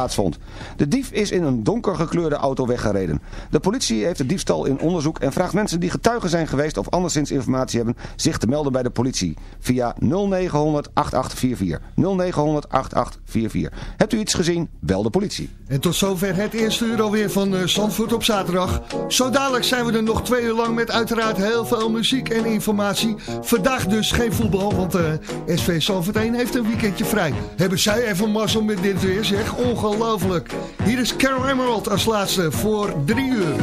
plaatsvond. De dief is in een donker gekleurde auto weggereden. De politie heeft de diefstal in onderzoek en vraagt mensen die getuigen zijn geweest of anderszins informatie hebben zich te melden bij de politie via 0900 8844. 0900 8844. Hebt u iets gezien? Bel de politie. En tot zover het eerste uur alweer van uh, Zandvoort op zaterdag. Zo dadelijk zijn we er nog twee uur lang met uiteraard heel veel muziek en informatie. Vandaag dus geen voetbal, want uh, SV Zandvoort 1 heeft een weekendje vrij. Hebben zij even mazzel met dit weer, zeg. Ongelooflijk ongelooflijk. Hier is Carol Emerald als laatste voor drie uur.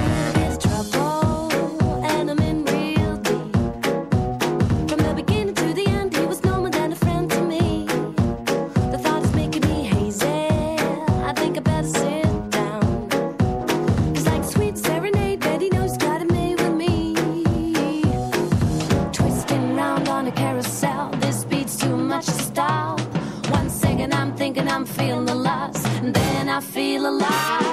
Het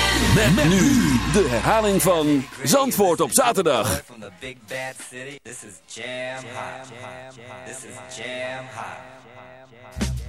Met, met nu de herhaling van Zandvoort op zaterdag. From the big bad city, this is jam hot. This is jam hot.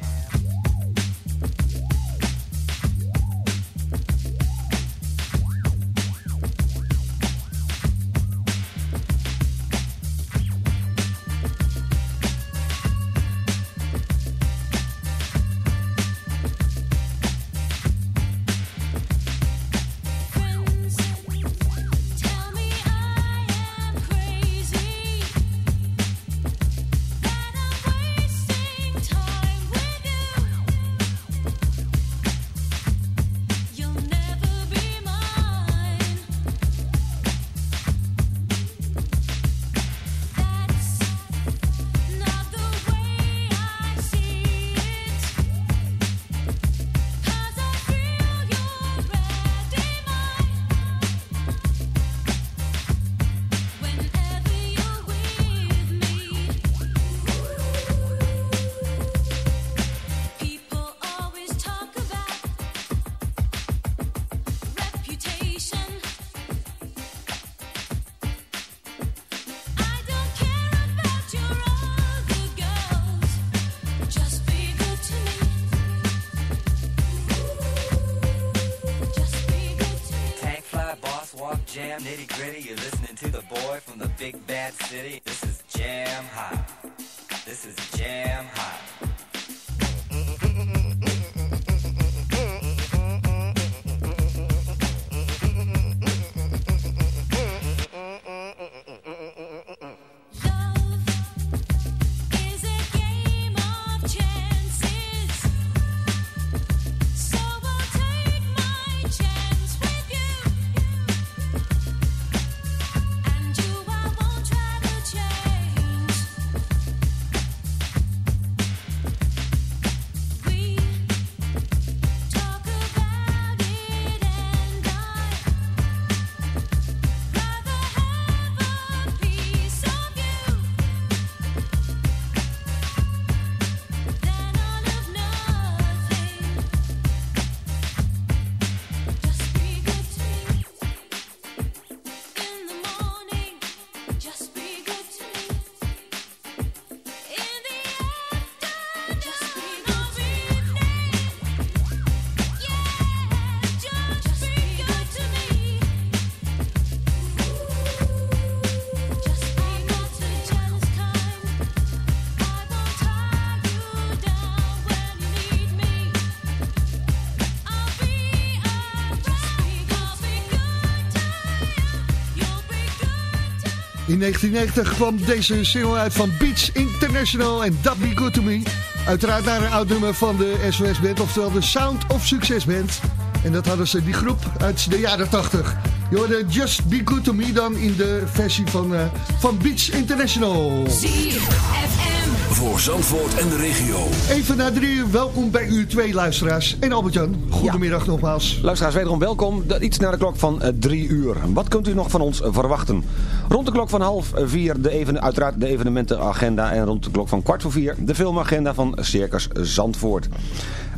In 1990 kwam deze single uit van Beats International en That Be Good To Me. Uiteraard naar een oud nummer van de SOS Band, oftewel de Sound of Success Band. En dat hadden ze, die groep, uit de jaren 80. Je hoorde Just Be Good To Me dan in de versie van, eh, van Beats International. ZFM. Voor Zandvoort en de regio. Even na drie uur, welkom bij u twee luisteraars. En Albert-Jan, goedemiddag nogmaals. Luisteraars, wederom welkom. Iets na de klok van eh, drie uur. Wat kunt u nog van ons verwachten? Rond de klok van half vier de even, uiteraard de evenementenagenda. En rond de klok van kwart voor vier de filmagenda van Circus Zandvoort.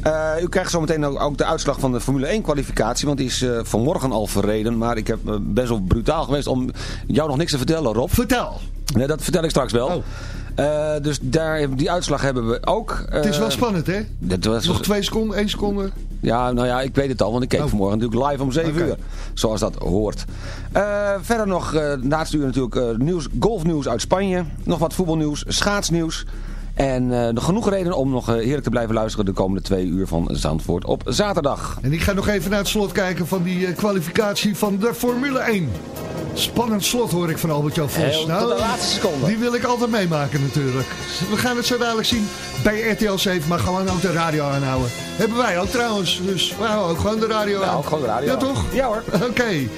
Eh, u krijgt zometeen ook, ook de uitslag van de Formule 1 kwalificatie. Want die is eh, vanmorgen al verreden. Maar ik heb eh, best wel brutaal geweest om jou nog niks te vertellen, Rob. Vertel. Nee, dat vertel ik straks wel. Oh. Dus daar, die uitslag hebben we ook. Het is wel spannend, hè? dat was, Nog twee seconden, één seconde. Ja, nou ja, ik weet het al, want ik keek Oh. vanmorgen natuurlijk live om 7 Oké. uur. Zoals dat hoort. Eh, verder nog, eh naast uur natuurlijk eh, nieuws, golfnieuws uit Spanje. Nog wat voetbalnieuws, schaatsnieuws. En nog genoeg reden om nog heerlijk te blijven luisteren de komende twee uur van Zandvoort op zaterdag. En ik ga nog even naar het slot kijken van die kwalificatie van de Formule 1. Spannend slot hoor ik van Albert-Jan Vos. Nou, de laatste seconde. Die wil ik altijd meemaken natuurlijk. We gaan het zo dadelijk zien bij RTL 7, maar gewoon ook de radio aanhouden. Hebben wij ook trouwens, dus we houden ook gewoon de radio aan. Gewoon de radio Ja toch? Ja hoor. Oké.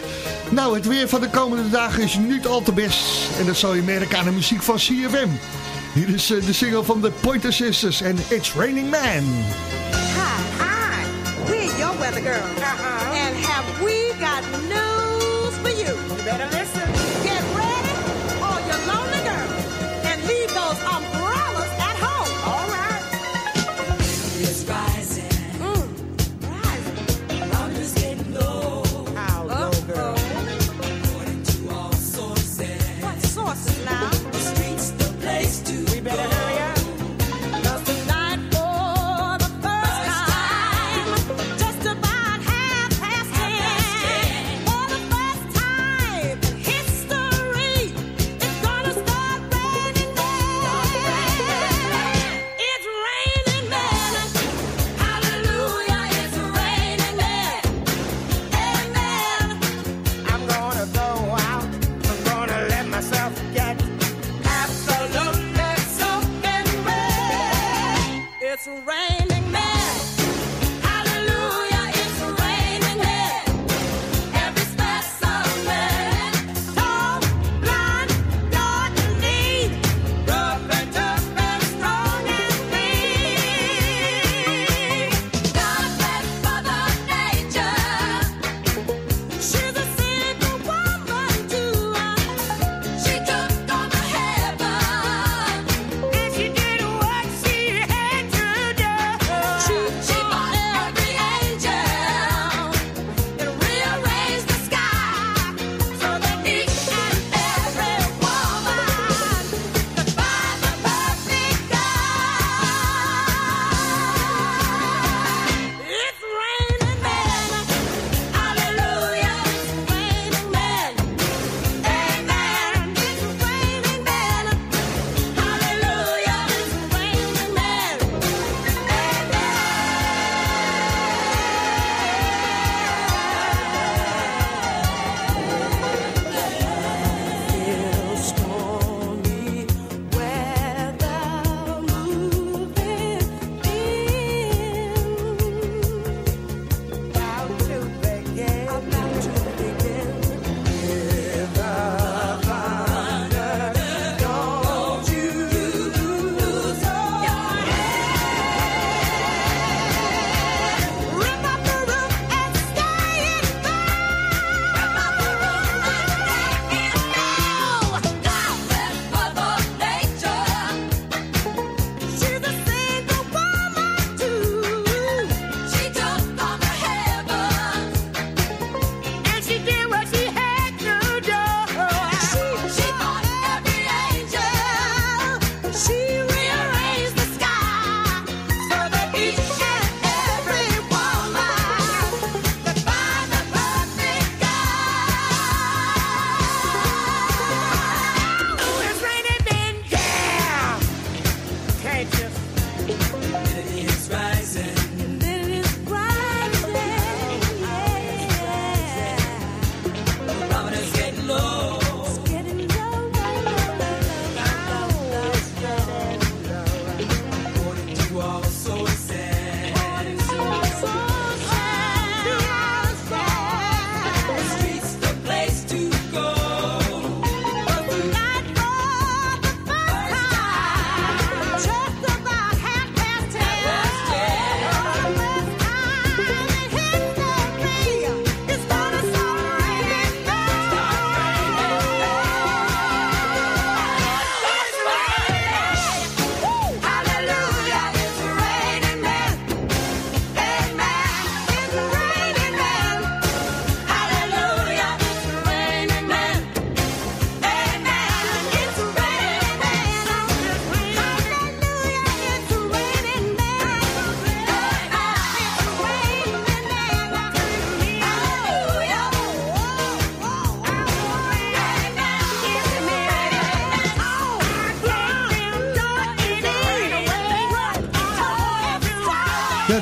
Nou, het weer van de komende dagen is niet al te best. En dat zal je merken aan de muziek van CFM. Hier is eh, de single van de Pointer Sisters en It's Raining Man. Hi, hi. We're your weather girl. Uh -huh. And have we got no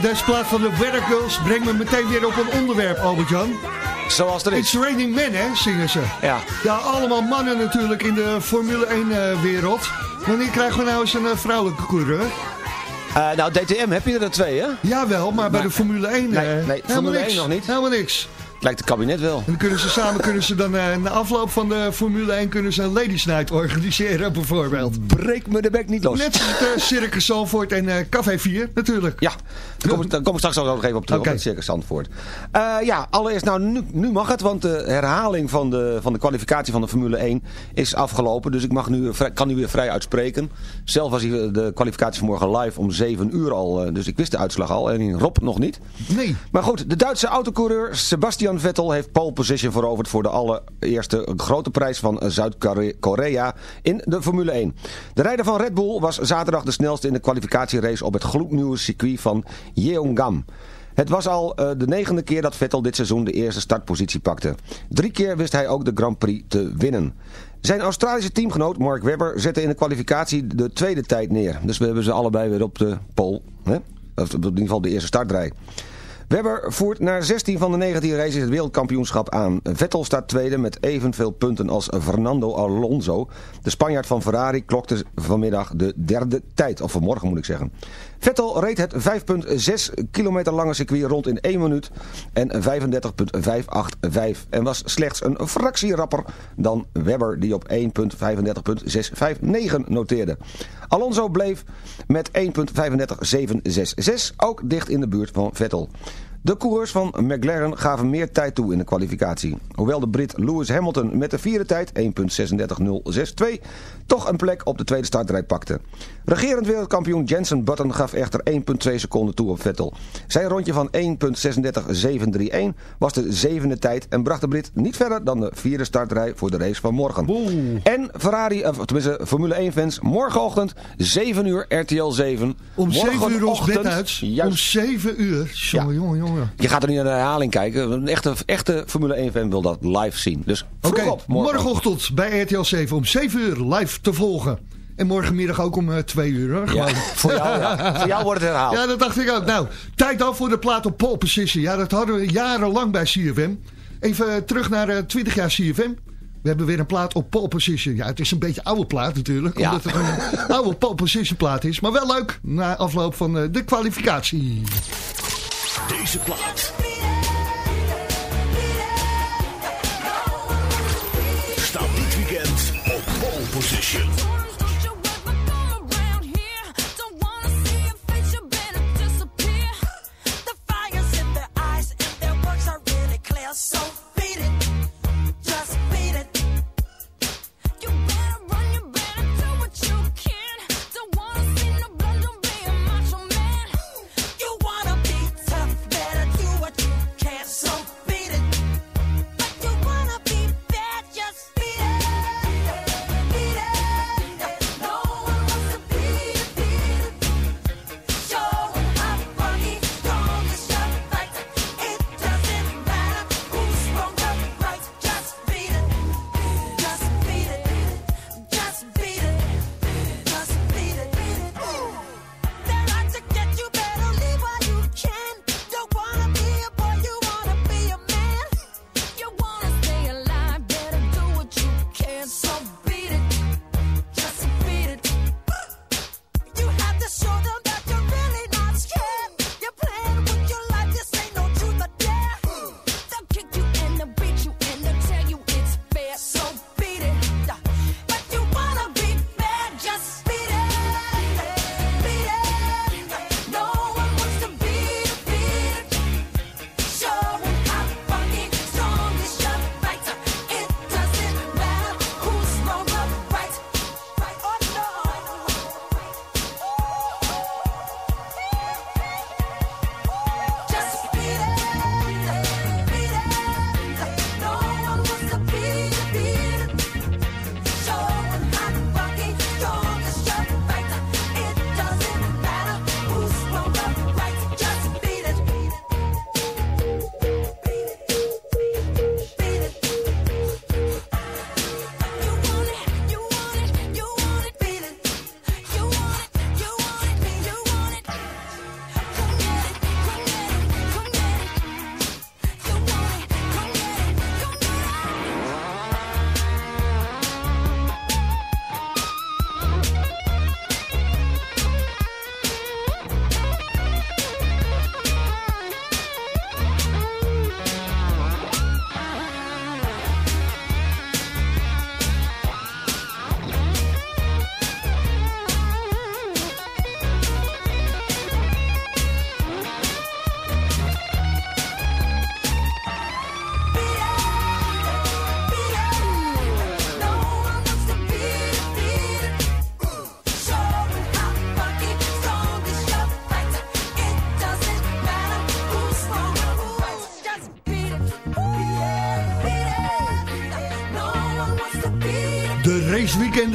deze plaat van de Weather brengt me meteen weer op een onderwerp, Albert-Jan. Zoals er is. It's raining men, hè, zingen ze. Ja. Ja, allemaal mannen natuurlijk in de Formule 1-wereld. Eh, Wanneer krijgen we nou eens een eh, vrouwelijke coureur? Eh, nou, DTM heb je er twee, hè? Jawel, maar, maar bij de Formule 1... Nee, helemaal Formule 1 nog niet. Helemaal niks. Lijkt het kabinet wel. En dan kunnen ze samen kunnen ze dan na afloop van de Formule 1 kunnen ze een Ladies Night organiseren bijvoorbeeld. Breek me de bek niet los. Net als het uh, Circus Zalvoort en Café 4 natuurlijk. Ja, daar kom, ik, daar kom ik straks ook nog even op terug, op het Circus Zandvoort. Eh, ja, allereerst, nou, nu, nu mag het, want de herhaling van de, van de kwalificatie van de Formule 1 is afgelopen. Dus ik mag nu, kan nu weer vrij uitspreken. Zelf was hier de kwalificatie vanmorgen live om 7 uur al, eh, dus ik wist de uitslag al. En Rob nog niet. Nee. Maar goed, de Duitse autocoureur Sebastian Vettel heeft pole position veroverd voor de allereerste grote prijs van Zuid-Korea in de Formule 1. De rijder van Red Bull was zaterdag de snelste in de kwalificatierace op het gloednieuwe circuit van Yeongam. Het was al eh, de negende keer dat Vettel dit seizoen de eerste startpositie pakte. Drie keer wist hij ook de Grand Prix te winnen. Zijn Australische teamgenoot Mark Webber zette in de kwalificatie de tweede tijd neer. Dus we hebben ze allebei weer op de pole. Hè? Of in ieder geval de eerste startrij. Webber voert naar 16 van de 19 races het wereldkampioenschap aan. Vettel staat tweede met evenveel punten als Fernando Alonso. De Spanjaard van Ferrari klokte vanmiddag de derde tijd. Of vanmorgen moet ik zeggen. Vettel reed het 5,6 kilometer lange circuit rond in 1 minuut en 35,585. En was slechts een fractie rapper dan Webber die op 1,35,659 noteerde. Alonso bleef met 1,35766 ook dicht in de buurt van Vettel. De coureurs van McLaren gaven meer tijd toe in de kwalificatie. Hoewel de Brit Lewis Hamilton met de vierde tijd 1.36062 toch een plek op de tweede startrij pakte. Regerend wereldkampioen Jensen Button gaf echter 1.2 seconden toe op Vettel. Zijn rondje van 1.36731 was de zevende tijd en bracht de Brit niet verder dan de vierde startrij voor de race van morgen. En Ferrari, of tenminste Formule 1 fans, morgenochtend 7 uur RTL 7. Om 7 uur ons bed uit. Juist. Om 7 uur. Jongen, jongen, jongen. Je gaat er niet naar de herhaling kijken. Een echte, echte Formule 1 fan wil dat live zien. Dus Oké, op morgen. morgenochtend bij RTL 7 om 7 uur live te volgen. En morgenmiddag ook om 2 uur. Hoor, Ja, voor, jou, ja. voor jou wordt het herhaald. Ja, dat dacht ik ook. Nou, tijd dan voor de plaat op pole position. Ja, dat hadden we jarenlang bij CFM. Even eh, terug naar eh, 20 jaar CFM. We hebben weer een plaat op pole position. Ja, het is een beetje oude plaat natuurlijk. Ja. Omdat het een oude pole position plaat is. Maar wel leuk na afloop van eh, de kwalificatie. Deze plaat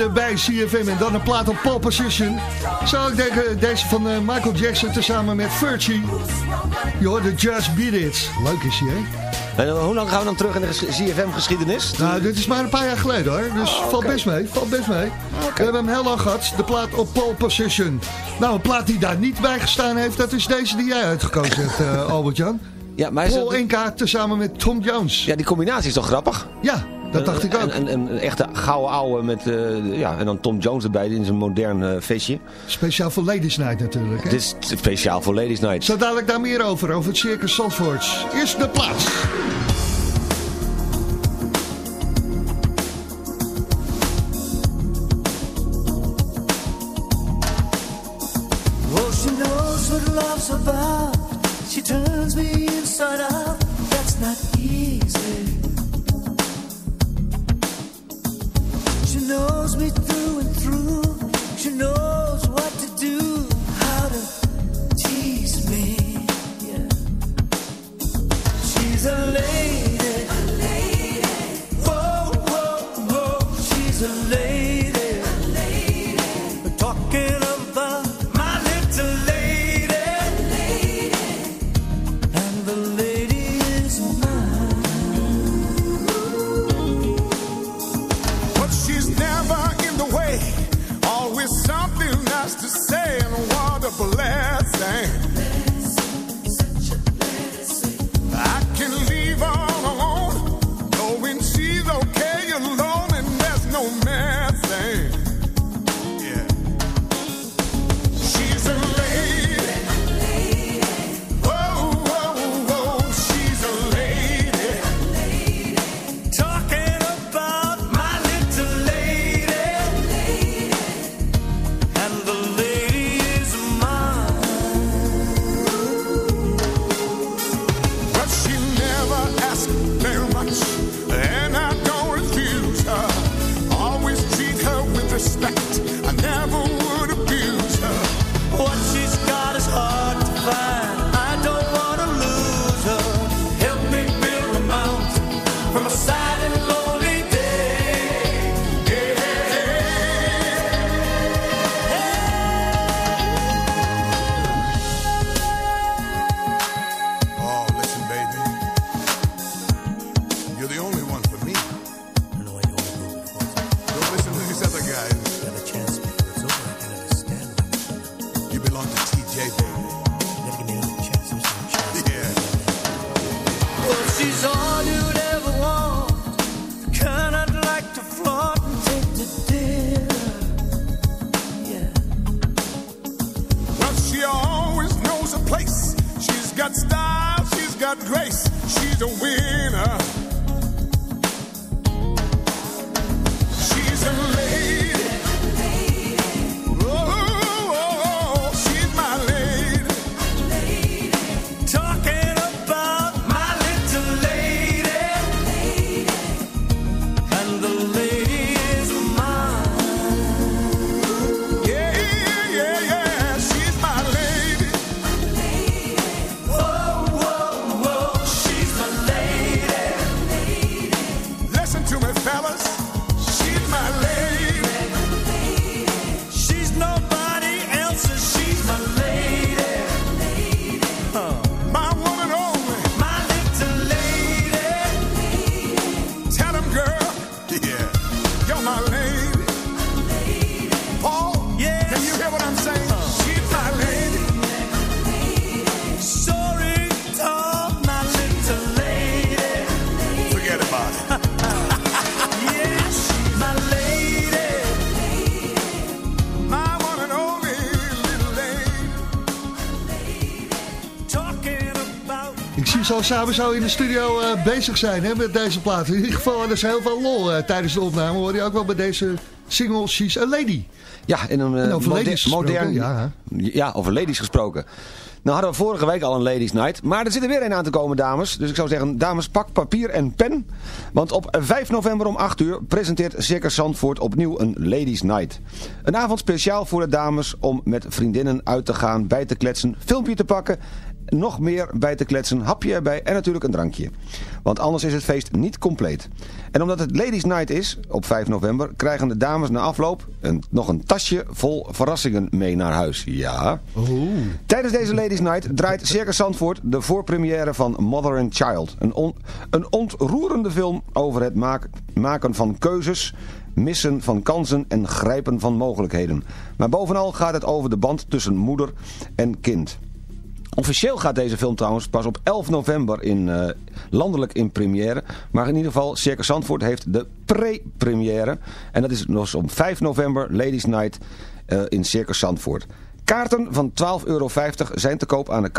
bij CFM en dan een plaat op pole position. Zou ik denken, deze van eh, Michael Jackson tezamen met Virtue. Je hoorde Just Beat It. Leuk is hij, hè? En eh, hoe lang gaan we dan terug in de CFM-geschiedenis? Nou, dit is maar een paar jaar geleden hoor. Dus valt best mee, valt best mee. We hebben hem heel lang gehad, de plaat op pole position. Nou, een plaat die daar niet bij gestaan heeft, dat is deze die jij uitgekozen hebt, eh, Albert-Jan. Ja, maar Paul Enka tezamen met Tom Jones. Ja, die combinatie is toch grappig? Ja, dat dacht ik ook. Een, een, een echte gouden ouwe met, eh, ja, en dan Tom Jones erbij in zijn modern eh, feestje. Speciaal voor Ladies Night natuurlijk. Hè? Dit is speciaal voor Ladies Night. Zo dadelijk daar meer over, over het Circus Zandvoort. Eerst de plaats. Oh, she knows what love's about. She turns me inside out. That's not easy. My Al samen zo in de studio eh, bezig zijn hè, met deze plaat. In ieder geval hadden ze heel veel lol eh, tijdens de opname. Hoor je ook wel bij deze single She's a Lady. Ja, in een eh, En over moder- modern... ja. ja, over ladies gesproken. Nou hadden we vorige week al een Ladies Night. Maar er zit er weer een aan te komen, dames. Dus ik zou zeggen, dames, pak papier en pen. Want op 5 november om 8 uur presenteert Circus Zandvoort opnieuw een Ladies Night. Een avond speciaal voor de dames om met vriendinnen uit te gaan, bij te kletsen, filmpje te pakken nog meer bij te kletsen, hapje erbij en natuurlijk een drankje. Want anders is het feest niet compleet. En omdat het Ladies Night is, op 5 november, krijgen de dames na afloop een, nog een tasje vol verrassingen mee naar huis. Ja. Tijdens deze Ladies Night draait Circus Zandvoort de voorpremière van Mother and Child. Een, on- een ontroerende film over het maak- maken van keuzes, missen van kansen en grijpen van mogelijkheden. Maar bovenal gaat het over de band tussen moeder en kind. Officieel gaat deze film trouwens pas op 11 november in, eh, landelijk in première. Maar in ieder geval, Circus Zandvoort heeft de pre-première. En dat is nog op 5 november, Ladies Night eh, in Circus Zandvoort. Kaarten van 12,50 euro zijn te koop aan de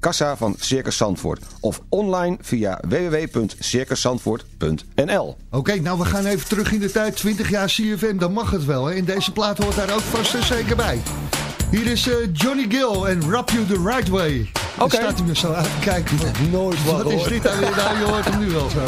kassa van Circus Zandvoort. Of online via www.circuszandvoort.nl Oké, nou we gaan even terug in de tijd. 20 jaar CFM, dan mag het wel. Hè? En deze plaat hoort daar ook vast en zeker bij. Hier is eh, Johnny Gill en Rub You The Right Way. Oké. staat hij me zo aan te kijken. Nooit wat is hoor. dit nou weer? Nou, je hoort hem nu wel zo.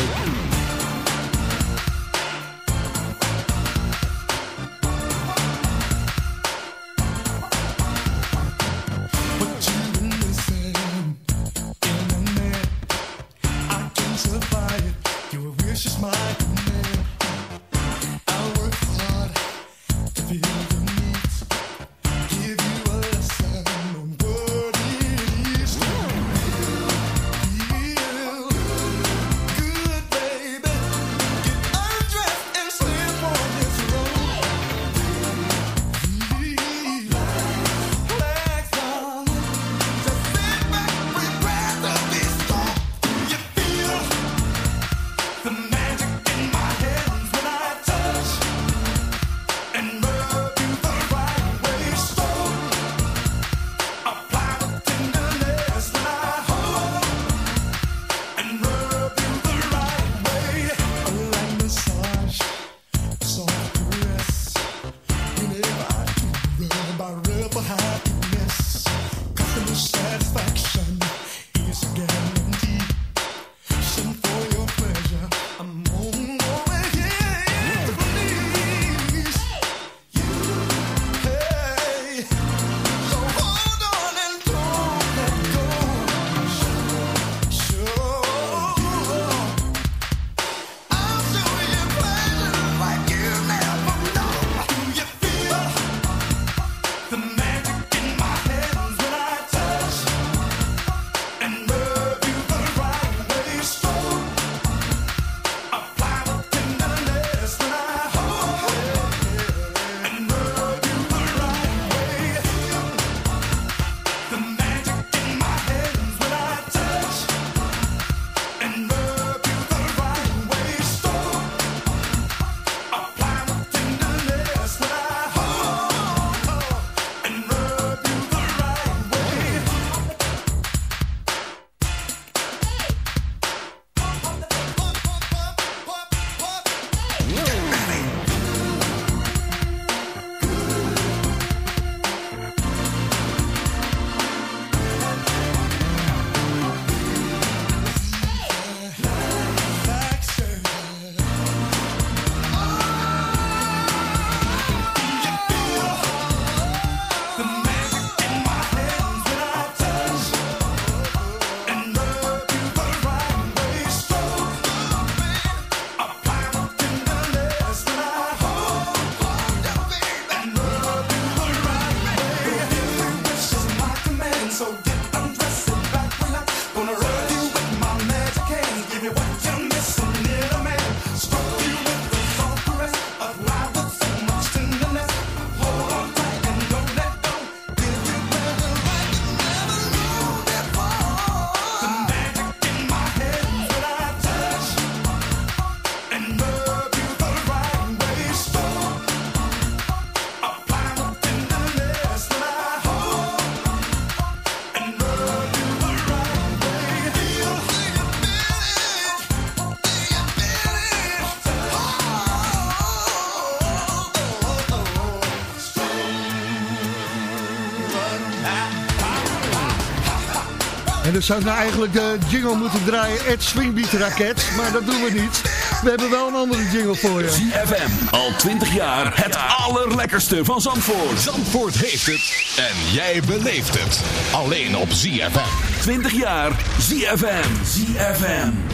En dan zou ik nou eigenlijk de jingle moeten draaien, Ed Swingbeat Raket. Maar dat doen we niet. we hebben wel een andere jingle voor je. ZFM, al 20 jaar het allerlekkerste van Zandvoort. Zandvoort heeft het en jij beleeft het. Alleen op ZFM. 20 jaar ZFM. ZFM.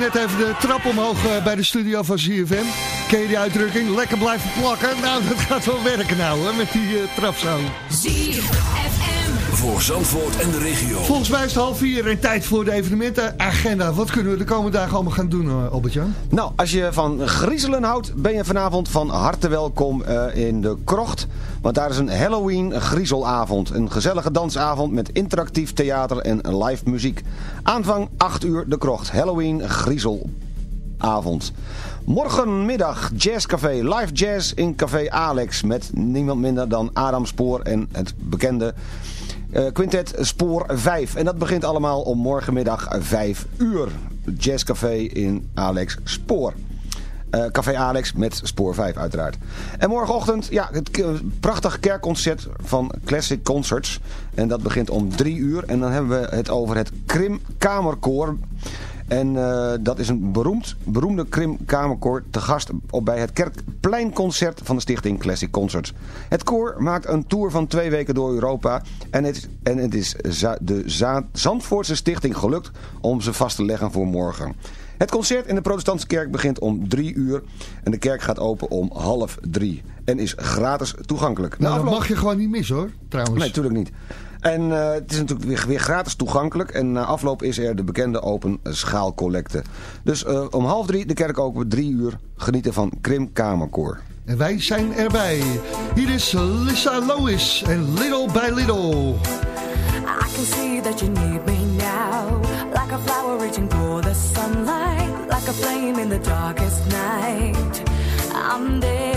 Net even de trap omhoog eh, bij de studio van ZFM. Ken je die uitdrukking? Lekker blijven plakken. Nou, dat gaat wel werken nou, hè, met die uh, trapzoon. Voor Zandvoort en de regio. Volgens mij is het half vier en tijd voor de evenementenagenda. Wat kunnen we de komende dagen allemaal gaan doen, uh, Albert-Jan? Nou, als je van griezelen houdt, ben je vanavond van harte welkom eh, in de krocht. Want daar is een Halloween griezelavond. Een gezellige dansavond met interactief theater en live muziek. Aanvang 8 uur de krocht. Halloween griezelavond. Morgenmiddag jazzcafé, live jazz in café Alex. Met niemand minder dan Adam Spoor en het bekende eh, quintet Spoor 5. En dat begint allemaal om morgenmiddag 5 uur. Jazzcafé in Alex Spoor. Eh, Café Alex met Spoor 5 uiteraard. En morgenochtend, ja, het k- prachtig kerkconcert van Classic Concerts. En dat begint om 3 uur. En dan hebben we het over het Krim Kamerkoor. En eh, dat is een beroemd, beroemde Krim Kamerkoor te gast op bij het Kerkpleinconcert van de stichting Classic Concerts. Het koor maakt een tour van twee weken door Europa. En het, en het is de za- Zandvoortse stichting gelukt om ze vast te leggen voor morgen. Het concert in de protestantse kerk begint om drie uur. En de kerk gaat open om half drie. En is gratis toegankelijk. Nou, dat mag je gewoon niet missen hoor, trouwens. Nee, natuurlijk niet. En eh, het is natuurlijk weer, weer gratis toegankelijk. En na afloop is er de bekende open schaalcollecte. Dus eh, om half drie de kerk open, drie uur genieten van Krim Kamerkoor. En wij zijn erbij. Hier is Lisa Lois en Little by Little. I I can see that you need me now. Like a flower reaching for the sunlight. Like a flame in the darkest night. I'm there.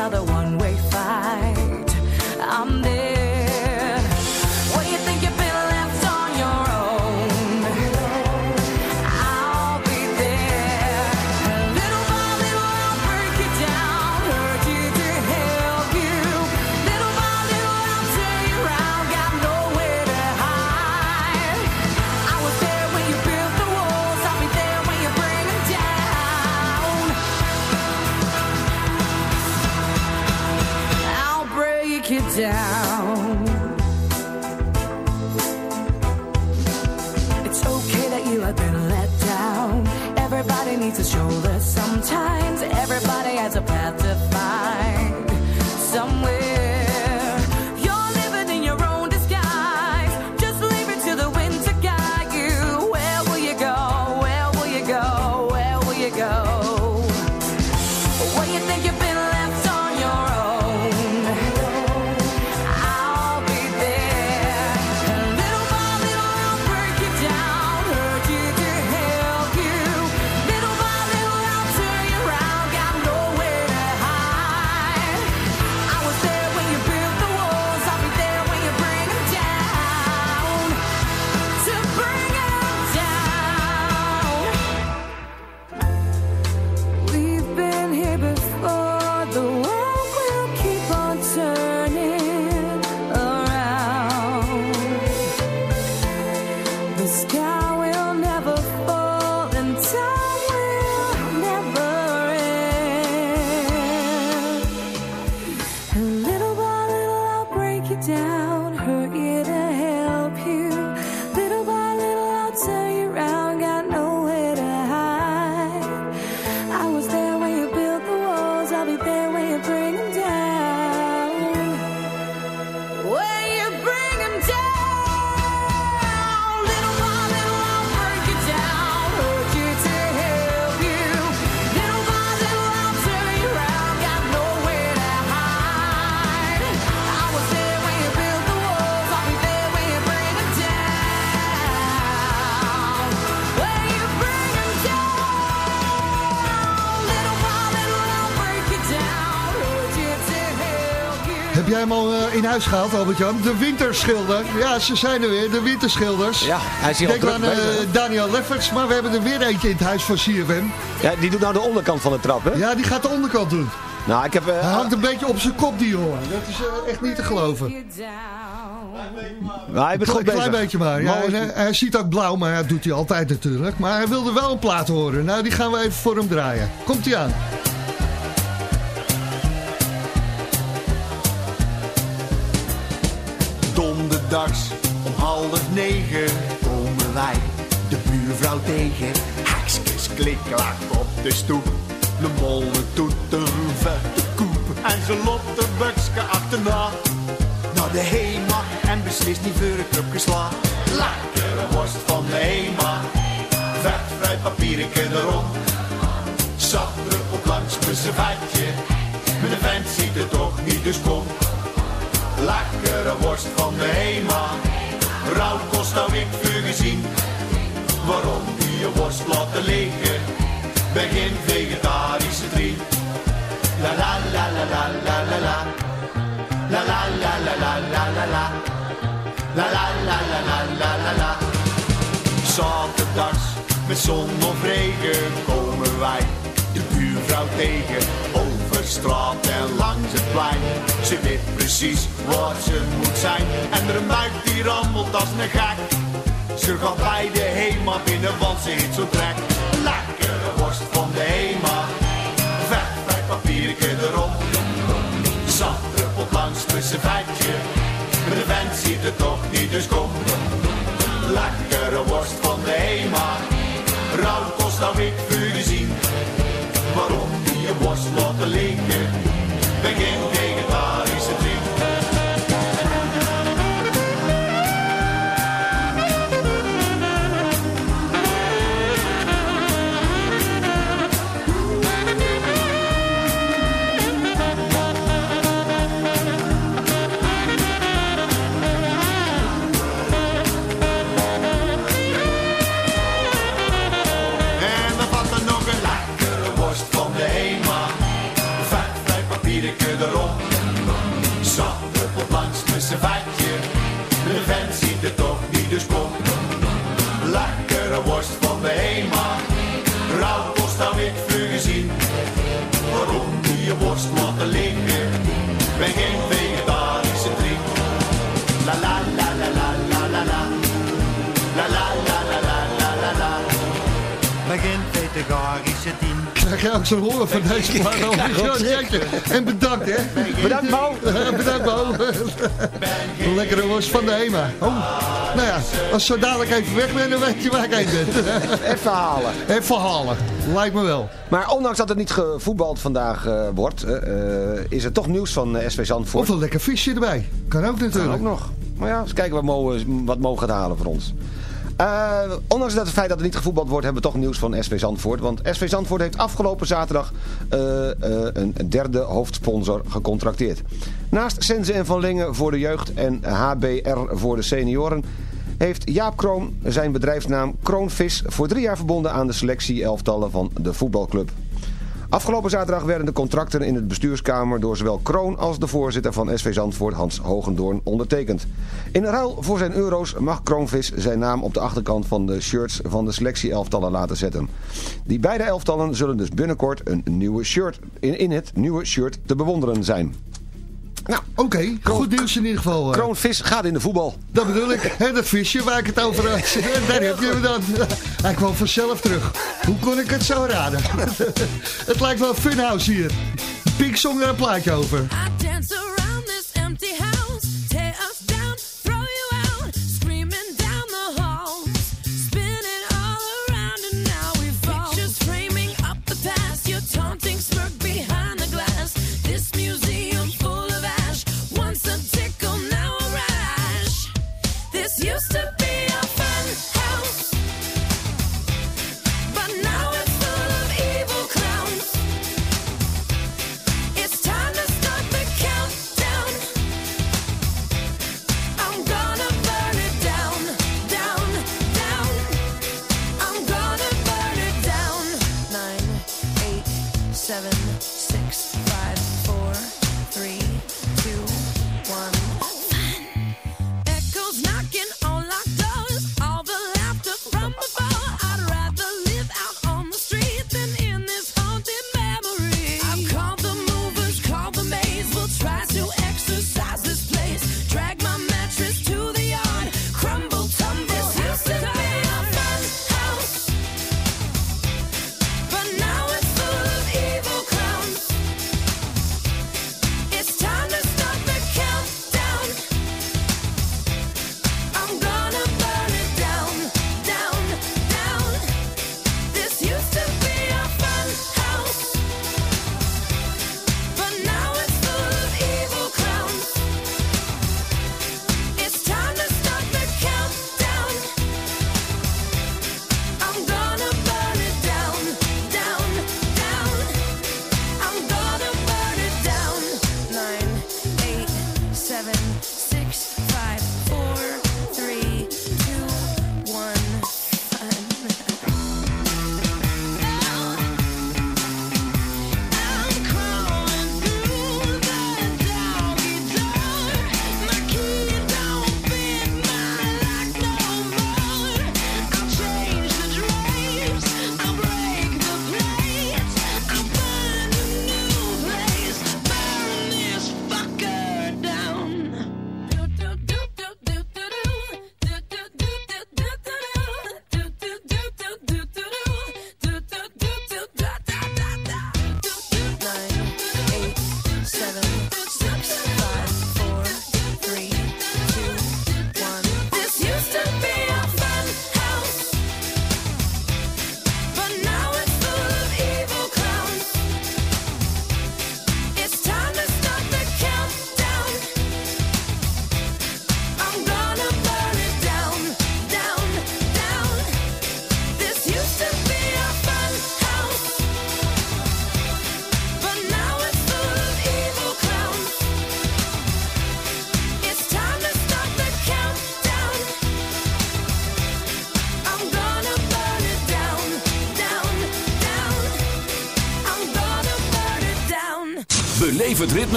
Another one in huis gehaald, Albert-Jan? De winterschilder. Ja, ze zijn er weer, de winterschilders. Ja, hij is hier Denk aan eh. Daniel Lefferts, maar we hebben er weer eentje in het huis van CFM. Ja, die doet nou de onderkant van de trap, hè? Ja, die gaat de onderkant doen. Nou, ik heb... eh, Hij hangt een beetje op zijn kop, die jongen. Dat is eh, echt niet te geloven. nou, hij bent Een goed klein bezig. beetje maar. Ja, en, hij, hij ziet ook blauw, maar dat doet hij altijd natuurlijk. Maar hij wilde wel een plaat horen. Nou, die gaan we even voor hem draaien. Komt hij aan. Donderdags om half negen komen wij de buurvrouw tegen. Haksjes kliklak op de stoep. De molen doet een vette koep. En ze loopt de bukske achterna. Naar de HEMA en beslist niet voor een club geslagen. Lekkere worst van de HEMA. Vetvrij papiertje erom. Zat druppelt langs mijn servetje. Mijn vent ziet het toch niet, dus kom. Lekkere worst van de HEMA. Rauwkost hou ik vuur gezien. Waarom die je worst laten liggen? Ben geen vegetarische la la la la la la la. La la la la la la la la. La la la la la la la la. Zaterdags met zon of regen komen wij de buurvrouw tegen. Straat en langs het plein. Ze weet precies waar ze moet zijn. En er een buik die rammelt als een gek. Ze gaat bij de HEMA binnen, want ze heeft zo trek. Lekkere worst van de HEMA. Vet bij papiertje erop. Zat druppelt langs zijn vetje. Maar de vent ziet het toch niet, dus kom. Lekkere worst van de HEMA. Rauwkost hou ik vuur gezien. Waarom je worst laten liggen? Ben geen Krijg je ook zo'n horen van deze plaat? En bedankt, hè. Bedankt, Bo. bedankt. Een lekkere worst van de HEMA. Oh. Nou ja, als zo dadelijk even weg ben, dan weet je waar ik heen ben. Even halen. Even halen. Lijkt me wel. Maar ondanks dat er niet gevoetbald vandaag eh, wordt, eh, eh, is er toch nieuws van eh, SV Zandvoort. Of een lekker visje erbij. Kan ook natuurlijk. Kan ook nog. Maar ja, eens kijken wat Mo, wat Mo gaat halen voor ons. Eh, ondanks dat het feit dat er niet gevoetbald wordt, hebben we toch nieuws van SV Zandvoort. Want SV Zandvoort heeft afgelopen zaterdag eh, eh, een derde hoofdsponsor gecontracteerd. Naast Senze en Van Lingen voor de jeugd en HBR voor de senioren... heeft Jaap Kroon zijn bedrijfsnaam Kroonvis voor drie jaar verbonden aan de selectie-elftallen van de voetbalclub. Afgelopen zaterdag werden de contracten in het bestuurskamer door zowel Kroon als de voorzitter van SV Zandvoort Hans Hogendoorn ondertekend. In ruil voor zijn euro's mag Kroonvis zijn naam op de achterkant van de shirts van de selectie-elftallen laten zetten. Die beide elftallen zullen dus binnenkort een nieuwe shirt, in, in het nieuwe shirt te bewonderen zijn. Nou, Oké, goed nieuws in ieder geval. eh. Kroonvis gaat in de voetbal. Dat bedoel ik. Hè, dat visje waar ik het over had. Daar heb je hem dan. Hij kwam vanzelf terug. Hoe kon ik het zo raden? het lijkt wel Funhouse hier. Pink zong er een plaatje over. Dance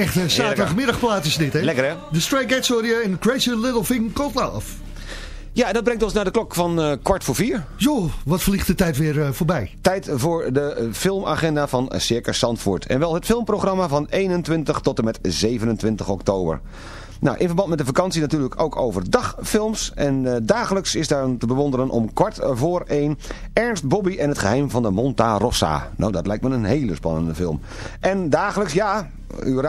Een echte zaterdagmiddagplaat is dit, hè? Lekker, hè? De Stray Cats hoor je in Crazy Little Thing Called Love. Ja, dat brengt ons naar de klok van eh, kwart voor vier. Joh, wat vliegt de tijd weer eh, voorbij. Tijd voor de eh, filmagenda van eh, Circus Zandvoort. En wel het filmprogramma van 21 tot en met 27 oktober. Nou, in verband met de vakantie natuurlijk ook overdag films. En eh, dagelijks is daar te bewonderen om kwart voor één... Ernst Bobby en het geheim van de Monta Rossa. Nou, dat lijkt me een hele spannende film. En dagelijks, ja,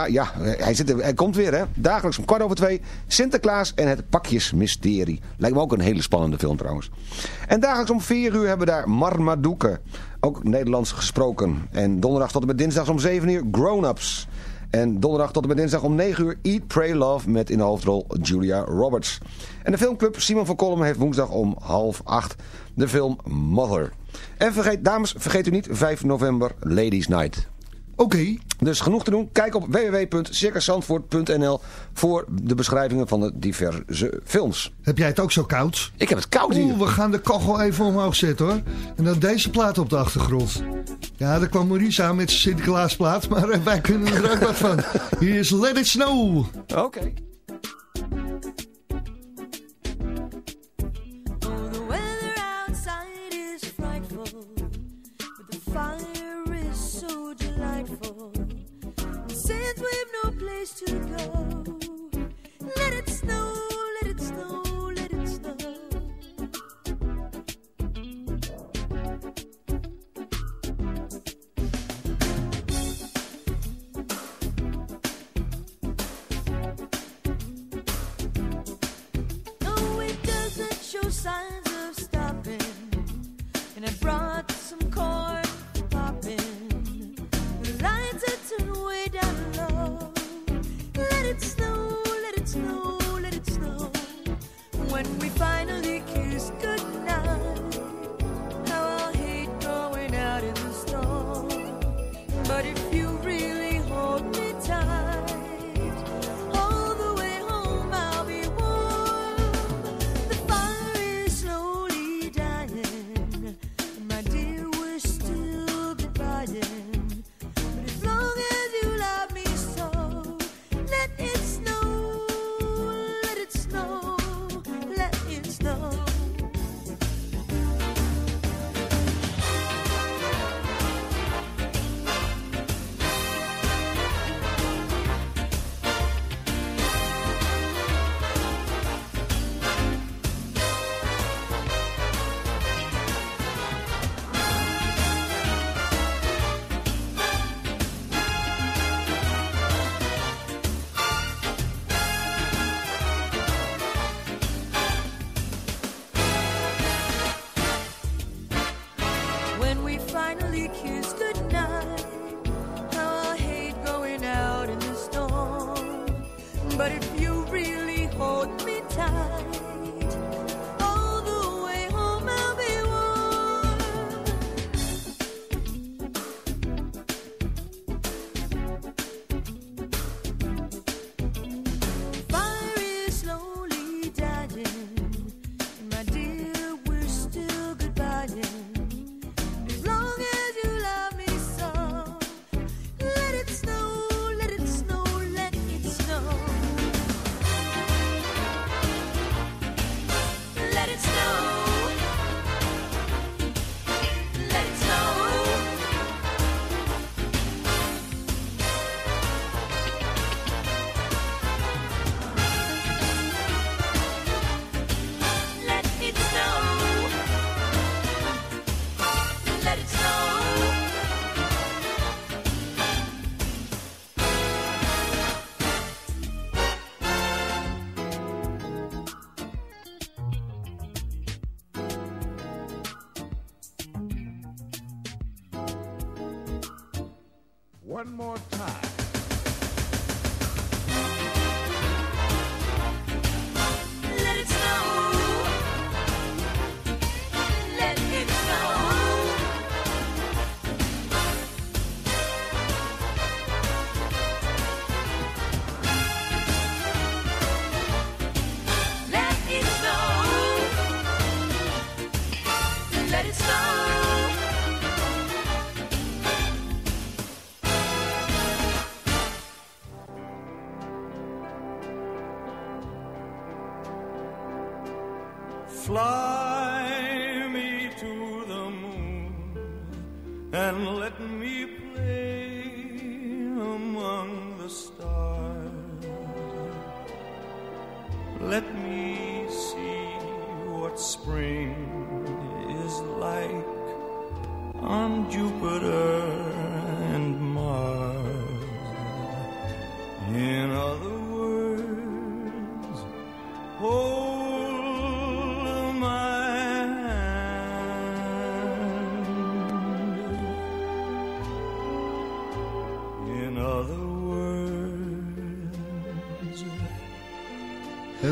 ja hij, zit er, hij komt weer hè. Dagelijks om kwart over twee... Sinterklaas en het Pakjesmysterie. Lijkt me ook een hele spannende film trouwens. En dagelijks om vier uur hebben we daar Marmaduke. Ook Nederlands gesproken. En donderdag tot en met dinsdag om 7 uur Grown-Ups. En donderdag tot en met dinsdag om 9 uur Eat, Pray, Love met in de hoofdrol Julia Roberts. En de filmclub Simon van Kolm heeft woensdag om half acht de film Mother. En vergeet, dames, vergeet u niet, 5 november Ladies Night. Oké. Dus genoeg te doen. Kijk op www.circusandvoort.nl voor de beschrijvingen van de diverse films. Heb jij het ook zo koud? Ik heb het koud hier. Oeh, we gaan de kachel even omhoog zetten hoor. En dan deze plaat op de achtergrond. Ja, daar kwam Maurice aan met zijn Sinterklaasplaat, maar eh, wij kunnen er ook wat van. Hier is Let It Snow. Oké. Place to go, let it snow, One more time.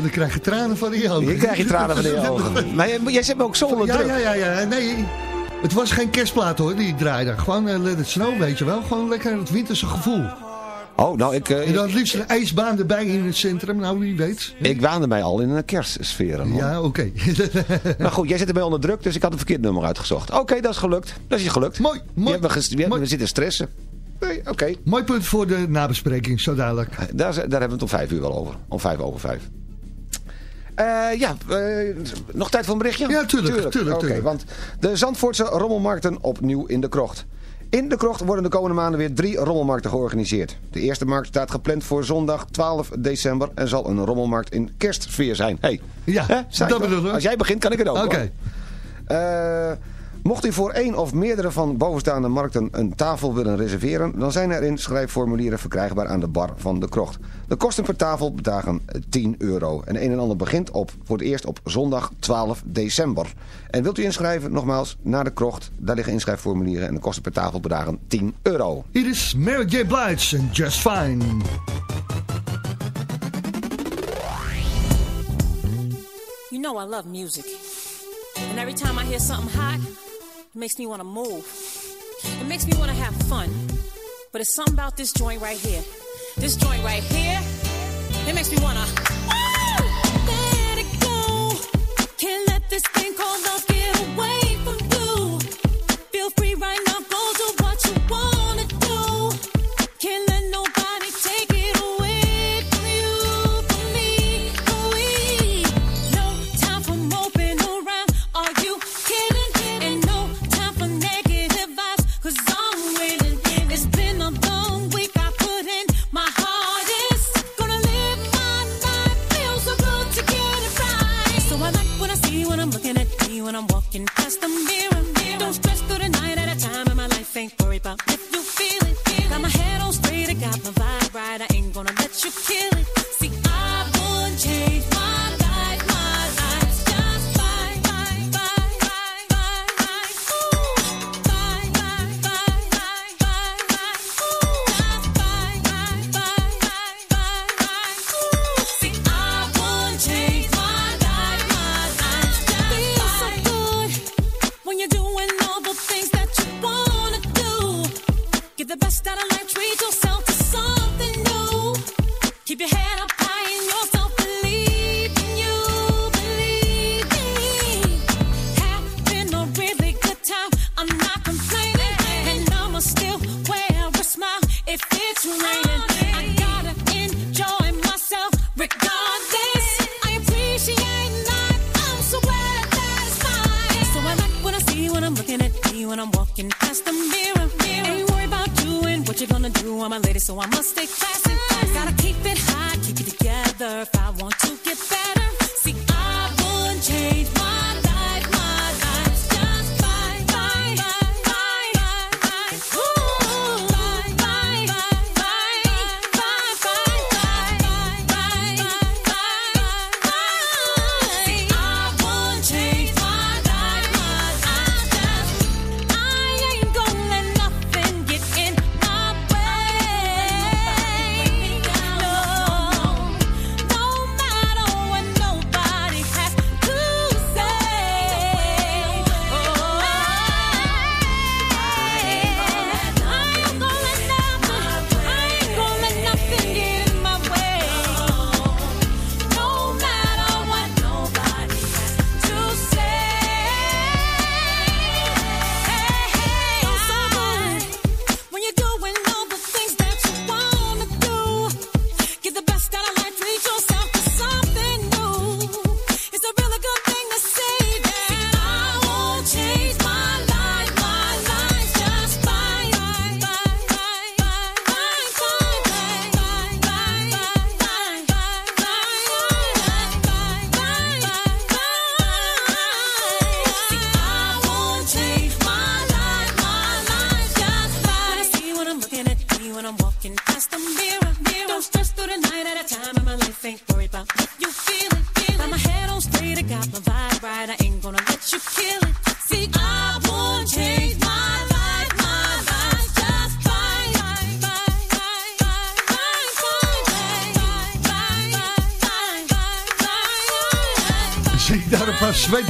Dan krijg je tranen van die ogen. Je krijgt je tranen van die ogen. Maar jij, zet me ook zo onder ja, druk. Ja, ja, ja. Nee, het was geen kerstplaat hoor, die draaide. Gewoon eh, Let It Snow, weet je wel. Gewoon lekker het winterse gevoel. Oh, nou, ik, eh, En dan het liefst een ijsbaan erbij in het centrum. Nou, wie weet. ik waande mij al in een kerstsfeer. man. Ja, oké. Maar goed, jij zette mij onder druk, dus ik had een verkeerd nummer uitgezocht. Oké, dat is gelukt. Dat is je gelukt. Mooi, mooi. Je hebt me zitten stressen. Nee, oké. Mooi punt voor de nabespreking, zo dadelijk. Daar, daar hebben we het om vijf uur wel over. Om vijf over vijf. Eh, ja, eh, nog tijd voor een berichtje? Ja, tuurlijk, tuurlijk, Oké, tuurlijk. want de Zandvoortse rommelmarkten opnieuw in de krocht. In de krocht worden de komende maanden weer drie rommelmarkten georganiseerd. De eerste markt staat gepland voor zondag 12 december en zal een rommelmarkt in kerstsfeer zijn. Hey, Ja, dat bedoel ik. Als jij begint kan ik het ook. Oké. Eh, mocht u voor één of meerdere van bovenstaande markten een tafel willen reserveren... dan zijn er in schrijfformulieren verkrijgbaar aan de bar van de krocht. De kosten per tafel bedragen 10 euro. En een en ander begint op, voor het eerst op zondag 12 december. En wilt u inschrijven, nogmaals, naar de krocht. Daar liggen inschrijfformulieren en de kosten per tafel bedragen 10 euro. Hier is Mary J. Blige en Just Fine. You know I love music. And every time I hear something hot, it makes me want to move. It makes me want to have fun. But it's something about this joint right here. This joint right here, it makes me want to. Let it go. Can't let this thing called love you kill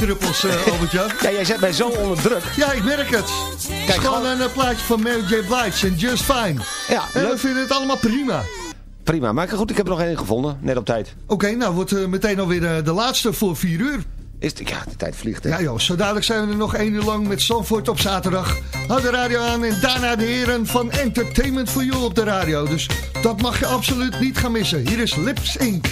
druppels, uh, eh, ja, jij zet mij zo onder druk. Ja, ik merk het. Kijk, het gewoon een eh, plaatje van Mary J. Blige en Just Fine. Ja, en leuk. we vinden het allemaal prima. Prima, maar goed, ik heb er nog één gevonden, net op tijd. Oké, nou wordt uh, meteen alweer uh, de laatste voor vier uur. Is ja, de tijd vliegt, hè? Ja joh, zo dadelijk zijn we er nog één uur lang met Stanford op zaterdag. Houd de radio aan en daarna de heren van Entertainment for You op de radio. Dus dat mag je absoluut niet gaan missen. Hier is Lips Inc.